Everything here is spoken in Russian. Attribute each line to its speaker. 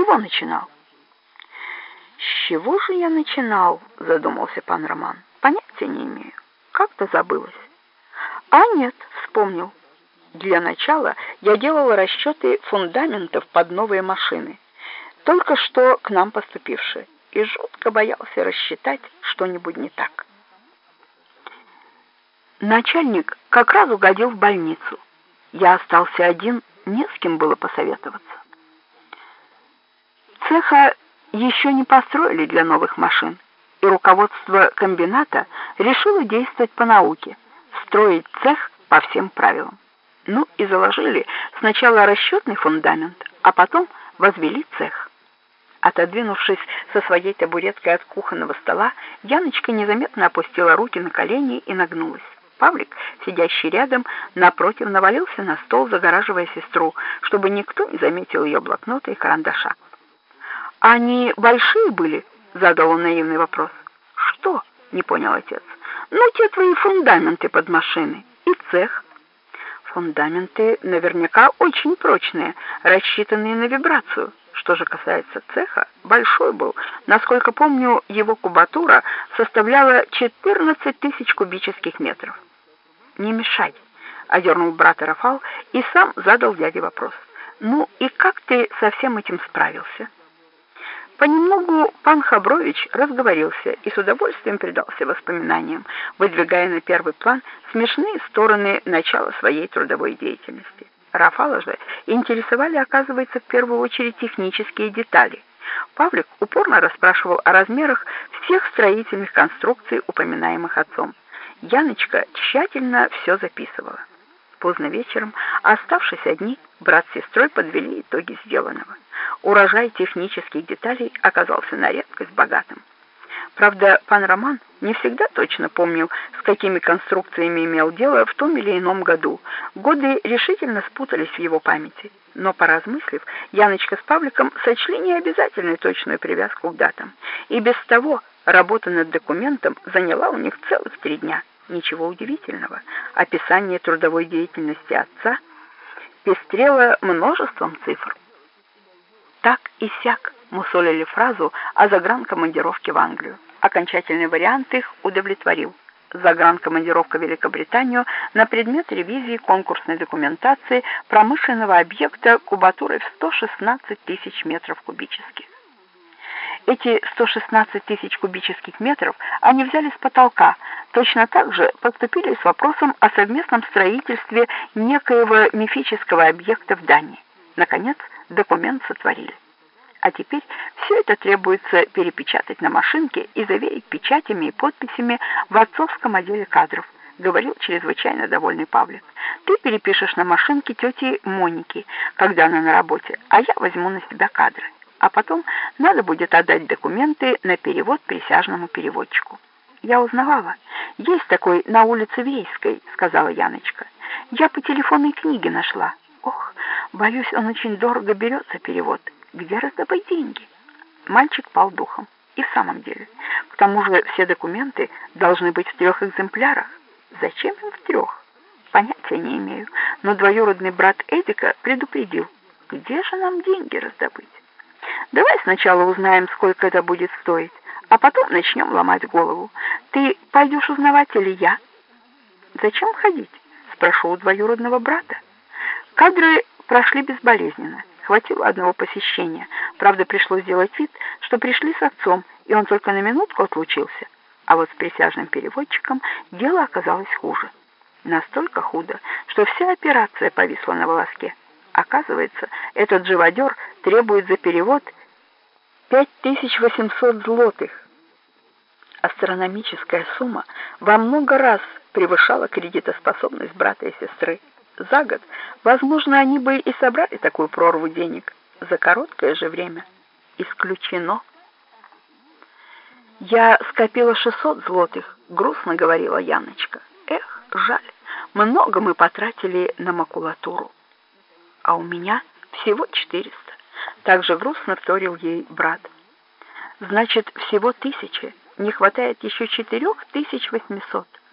Speaker 1: чего начинал? С чего же я начинал, задумался пан Роман. Понятия не имею. Как-то забылось. А нет, вспомнил. Для начала я делал расчеты фундаментов под новые машины, только что к нам поступившие, и жутко боялся рассчитать что-нибудь не так. Начальник как раз угодил в больницу. Я остался один, не с кем было посоветоваться. Цеха еще не построили для новых машин, и руководство комбината решило действовать по науке, строить цех по всем правилам. Ну и заложили сначала расчетный фундамент, а потом возвели цех. Отодвинувшись со своей табуреткой от кухонного стола, Яночка незаметно опустила руки на колени и нагнулась. Павлик, сидящий рядом, напротив навалился на стол, загораживая сестру, чтобы никто не заметил ее блокнота и карандаша. «Они большие были?» — задал он наивный вопрос. «Что?» — не понял отец. «Ну, те твои фундаменты под машины и цех». Фундаменты наверняка очень прочные, рассчитанные на вибрацию. Что же касается цеха, большой был. Насколько помню, его кубатура составляла 14 тысяч кубических метров. «Не мешай», — одернул брата Рафал и сам задал дяде вопрос. «Ну и как ты со всем этим справился?» Понемногу пан Хабрович разговорился и с удовольствием предался воспоминаниям, выдвигая на первый план смешные стороны начала своей трудовой деятельности. Рафала же интересовали, оказывается, в первую очередь технические детали. Павлик упорно расспрашивал о размерах всех строительных конструкций, упоминаемых отцом. Яночка тщательно все записывала. Поздно вечером, оставшись одни, брат с сестрой подвели итоги сделанного урожай технических деталей оказался на редкость богатым. Правда, пан Роман не всегда точно помнил, с какими конструкциями имел дело в том или ином году. Годы решительно спутались в его памяти. Но, поразмыслив, Яночка с Павликом сочли необязательной точную привязку к датам. И без того работа над документом заняла у них целых три дня. Ничего удивительного. Описание трудовой деятельности отца пестрело множеством цифр. Так и сяк мусолили фразу о загранкомандировке в Англию. Окончательный вариант их удовлетворил. Загранкомандировка в Великобританию на предмет ревизии конкурсной документации промышленного объекта кубатурой в 116 тысяч метров кубических. Эти 116 тысяч кубических метров они взяли с потолка, точно так же поступили с вопросом о совместном строительстве некоего мифического объекта в Дании. Наконец, документ сотворили. А теперь все это требуется перепечатать на машинке и заверить печатями и подписями в отцовском отделе кадров, говорил чрезвычайно довольный Павлик. Ты перепишешь на машинке тети Моники, когда она на работе, а я возьму на себя кадры. А потом надо будет отдать документы на перевод присяжному переводчику. Я узнавала. Есть такой на улице Вейской, сказала Яночка. Я по телефонной книге нашла. Боюсь, он очень дорого берется, перевод. Где раздобыть деньги? Мальчик пал духом. И в самом деле, к тому же все документы должны быть в трех экземплярах. Зачем им в трех? Понятия не имею, но двоюродный брат Эдика предупредил, где же нам деньги раздобыть. Давай сначала узнаем, сколько это будет стоить, а потом начнем ломать голову. Ты пойдешь узнавать или я? Зачем ходить? Спрошу у двоюродного брата. Кадры прошли безболезненно. Хватило одного посещения. Правда, пришлось сделать вид, что пришли с отцом, и он только на минутку отлучился. А вот с присяжным переводчиком дело оказалось хуже. Настолько худо, что вся операция повисла на волоске. Оказывается, этот живодер требует за перевод 5800 злотых. Астрономическая сумма во много раз превышала кредитоспособность брата и сестры за год, возможно, они бы и собрали такую прорву денег за короткое же время. Исключено. Я скопила 600 злотых, грустно говорила Яночка. Эх, жаль, много мы потратили на макулатуру. А у меня всего 400. Также грустно вторил ей брат. Значит, всего тысячи, не хватает еще 4800.